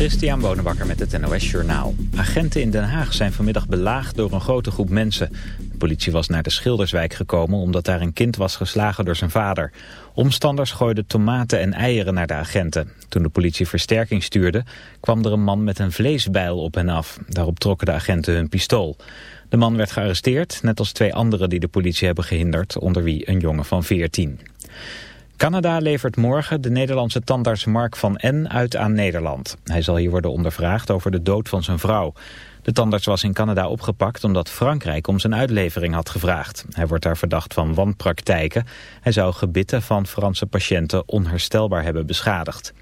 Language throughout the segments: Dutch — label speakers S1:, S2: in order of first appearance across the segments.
S1: Christian Bonenbakker met het NOS Journaal. Agenten in Den Haag zijn vanmiddag belaagd door een grote groep mensen. De politie was naar de Schilderswijk gekomen omdat daar een kind was geslagen door zijn vader. Omstanders gooiden tomaten en eieren naar de agenten. Toen de politie versterking stuurde, kwam er een man met een vleesbijl op hen af. Daarop trokken de agenten hun pistool. De man werd gearresteerd, net als twee anderen die de politie hebben gehinderd, onder wie een jongen van 14. Canada levert morgen de Nederlandse tandarts Mark van N. uit aan Nederland. Hij zal hier worden ondervraagd over de dood van zijn vrouw. De tandarts was in Canada opgepakt omdat Frankrijk om zijn uitlevering had gevraagd. Hij wordt daar verdacht van wanpraktijken. Hij zou gebitten van Franse patiënten onherstelbaar hebben beschadigd.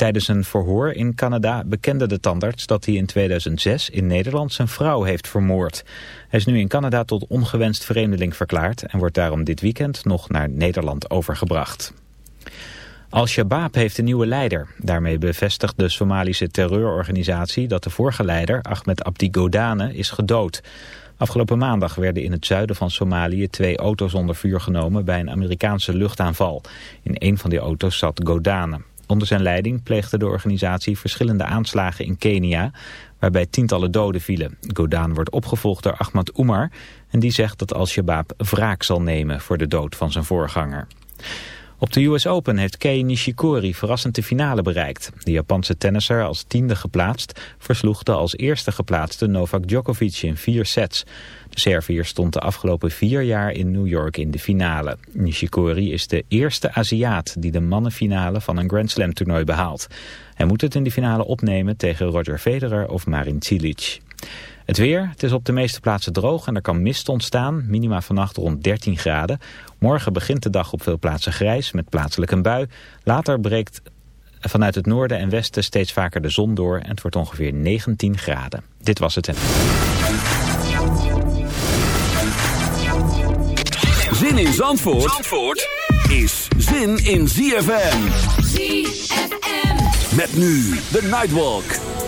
S1: Tijdens een verhoor in Canada bekende de tandarts dat hij in 2006 in Nederland zijn vrouw heeft vermoord. Hij is nu in Canada tot ongewenst vreemdeling verklaard en wordt daarom dit weekend nog naar Nederland overgebracht. Al-Shabaab heeft een nieuwe leider. Daarmee bevestigt de Somalische terreurorganisatie dat de vorige leider, Ahmed Abdi Godane, is gedood. Afgelopen maandag werden in het zuiden van Somalië twee auto's onder vuur genomen bij een Amerikaanse luchtaanval. In een van die auto's zat Godane. Onder zijn leiding pleegde de organisatie verschillende aanslagen in Kenia, waarbij tientallen doden vielen. Godaan wordt opgevolgd door Ahmad Umar en die zegt dat Al-Shabaab wraak zal nemen voor de dood van zijn voorganger. Op de US Open heeft Kei Nishikori verrassend de finale bereikt. De Japanse tennisser als tiende geplaatst versloeg de als eerste geplaatste Novak Djokovic in vier sets. De Serviër stond de afgelopen vier jaar in New York in de finale. Nishikori is de eerste Aziat die de mannenfinale van een Grand Slam toernooi behaalt. Hij moet het in de finale opnemen tegen Roger Federer of Marin Cilic. Het weer, het is op de meeste plaatsen droog en er kan mist ontstaan. Minima vannacht rond 13 graden. Morgen begint de dag op veel plaatsen grijs met plaatselijk een bui. Later breekt vanuit het noorden en westen steeds vaker de zon door en het wordt ongeveer 19 graden. Dit was het.
S2: Zin in Zandvoort, Zandvoort is zin in ZFM. ZFM. Met nu de Nightwalk.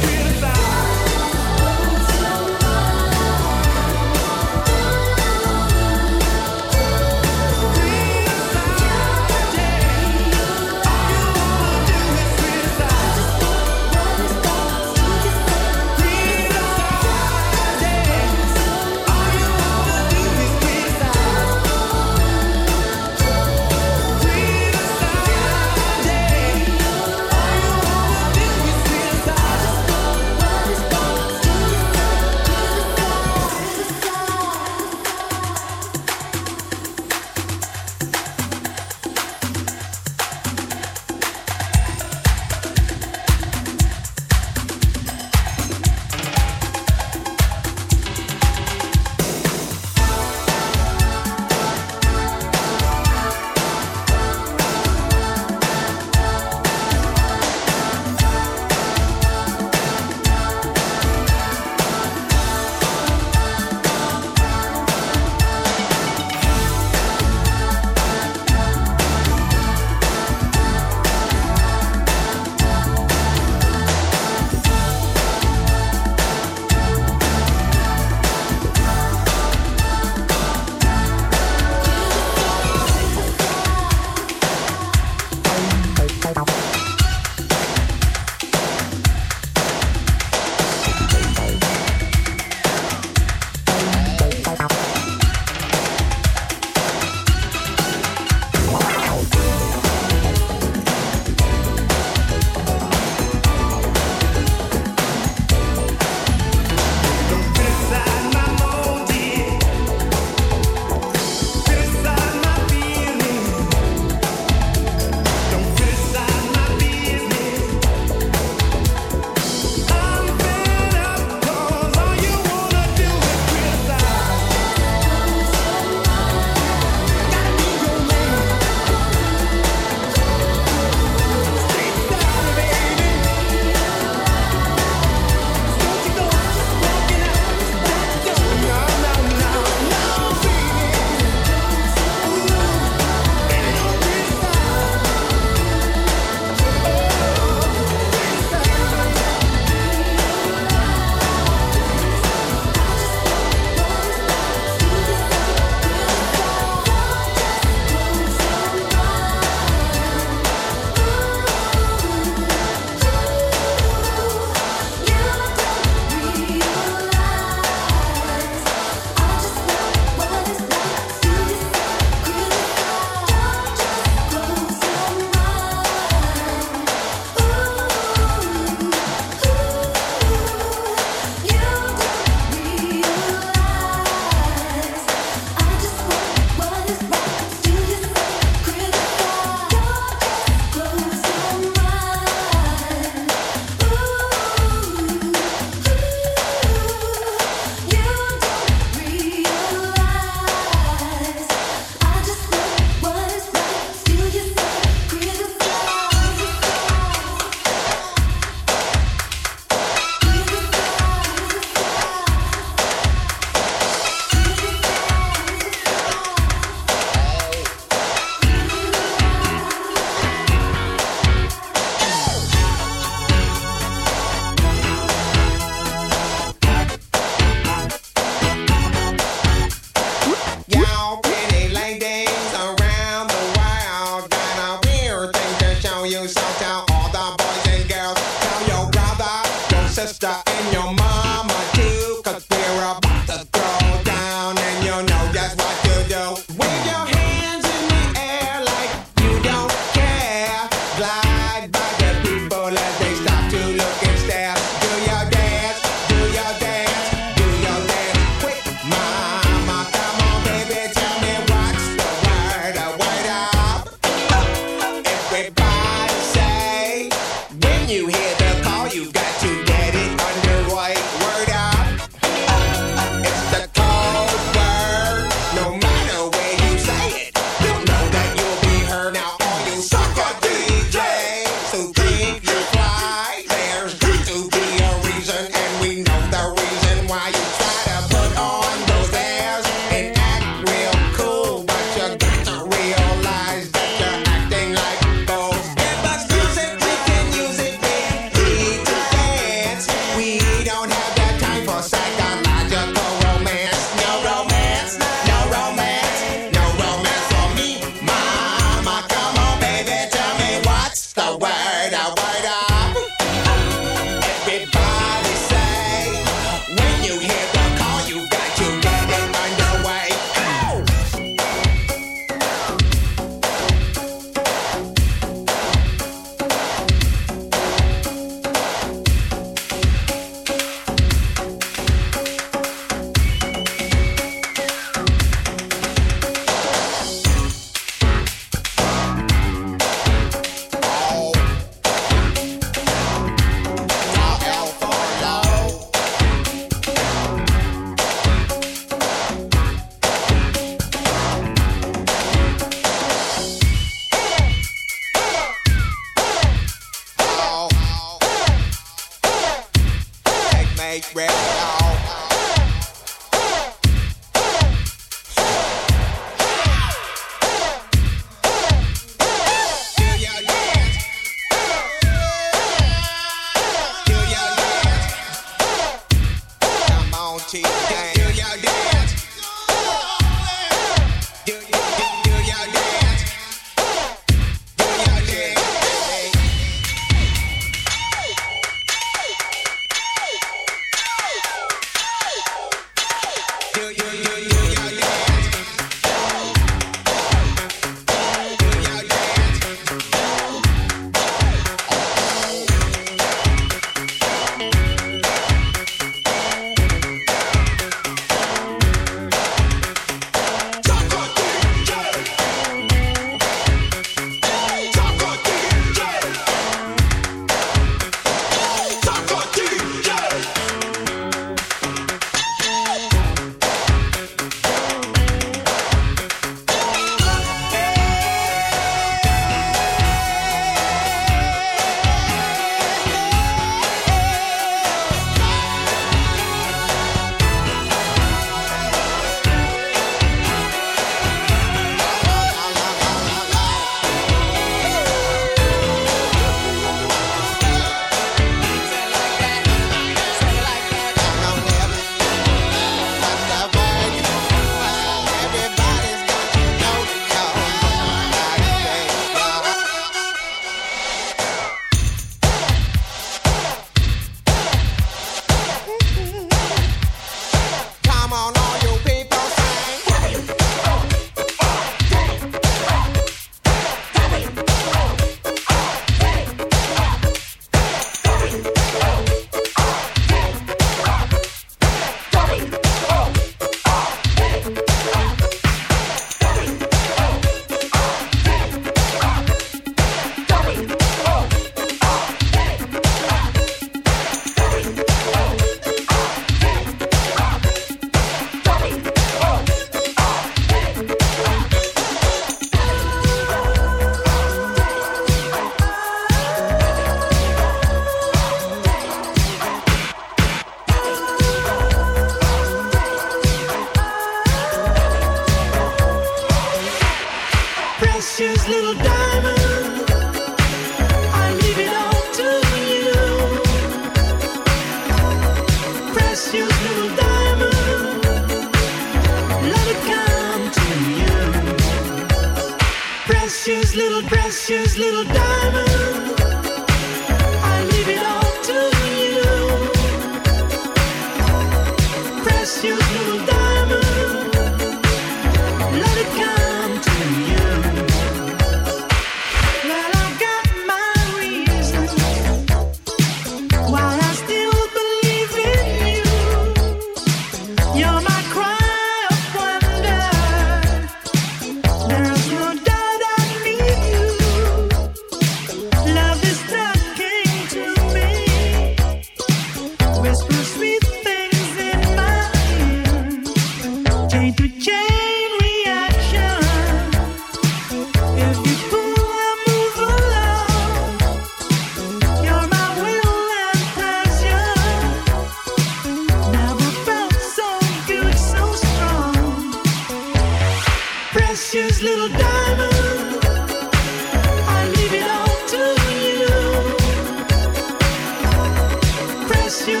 S3: promise you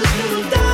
S3: do.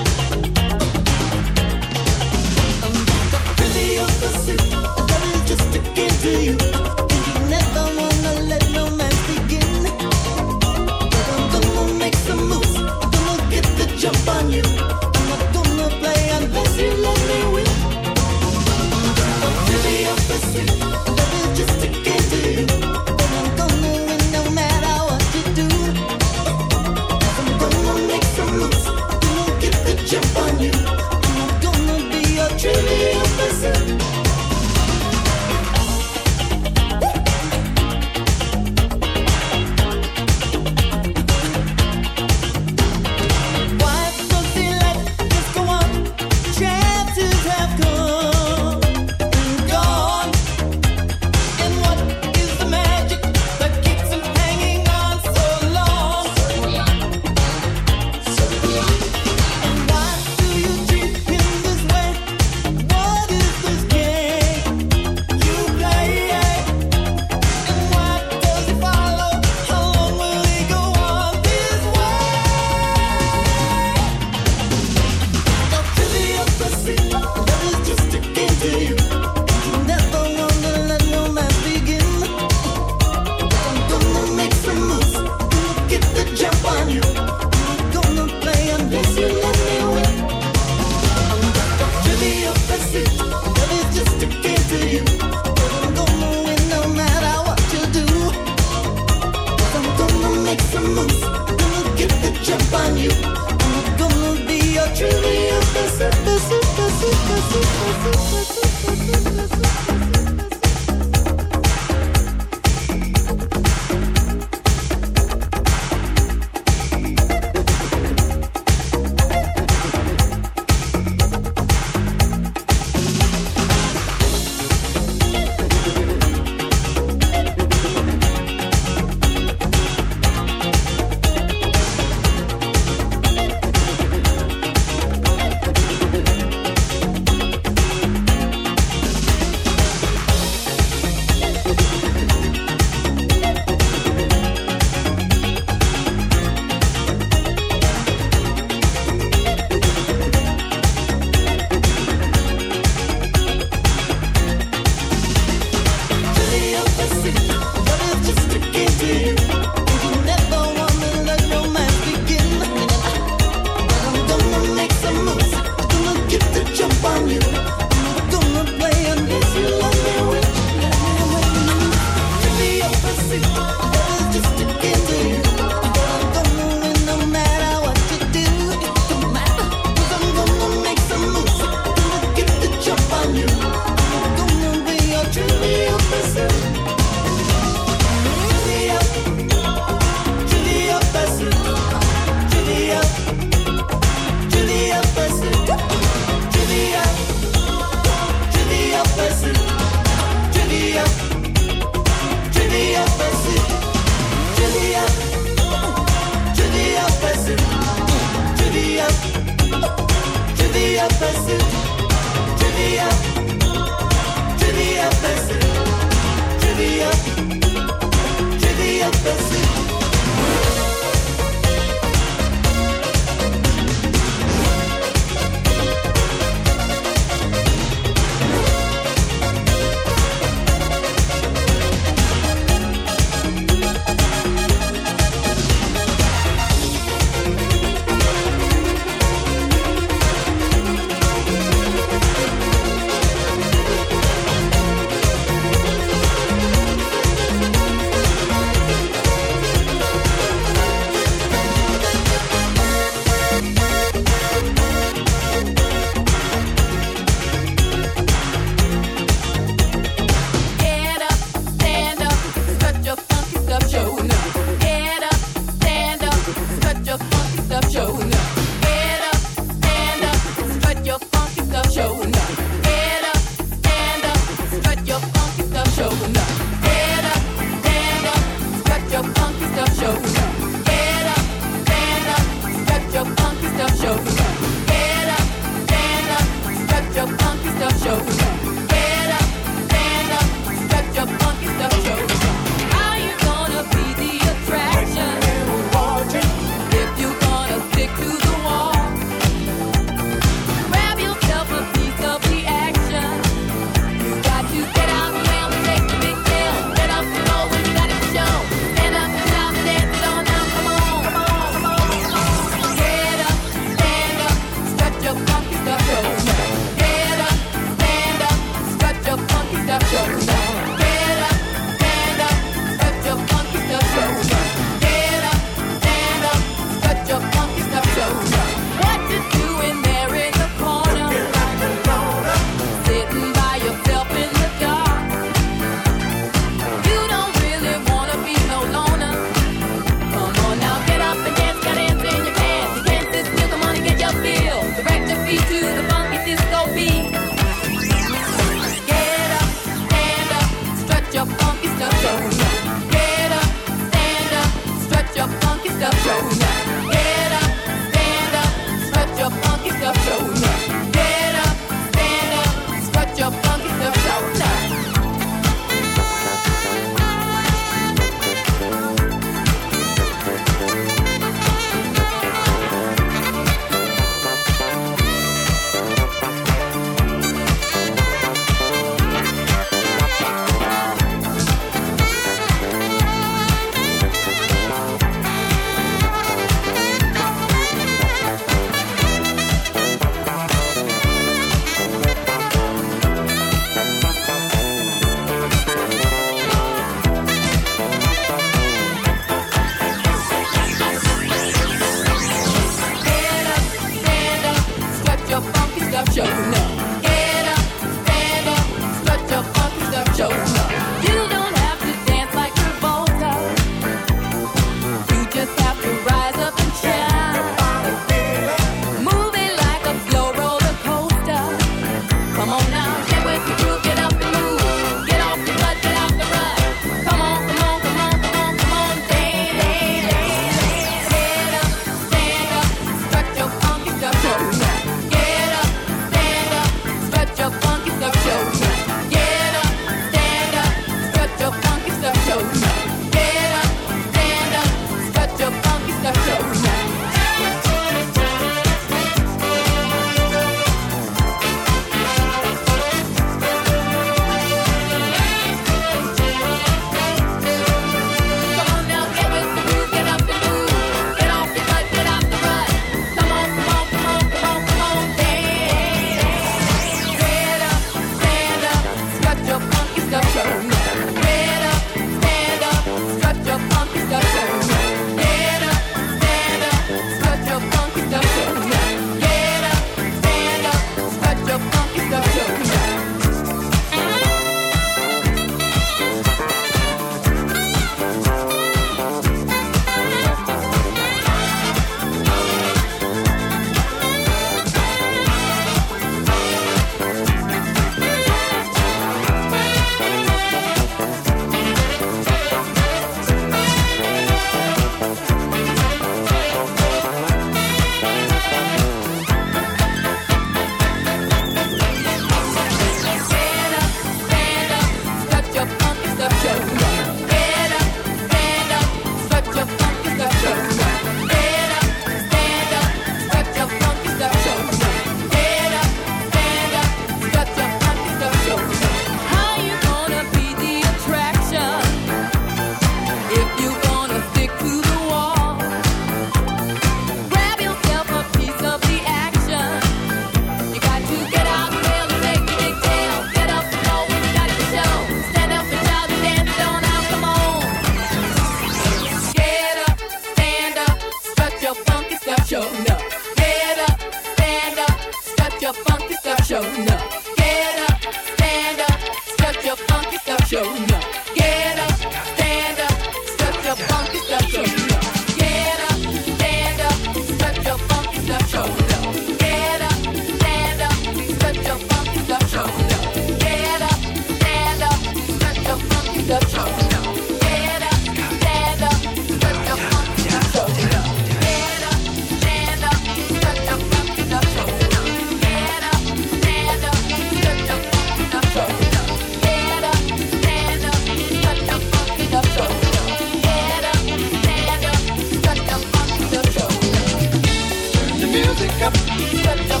S3: You got the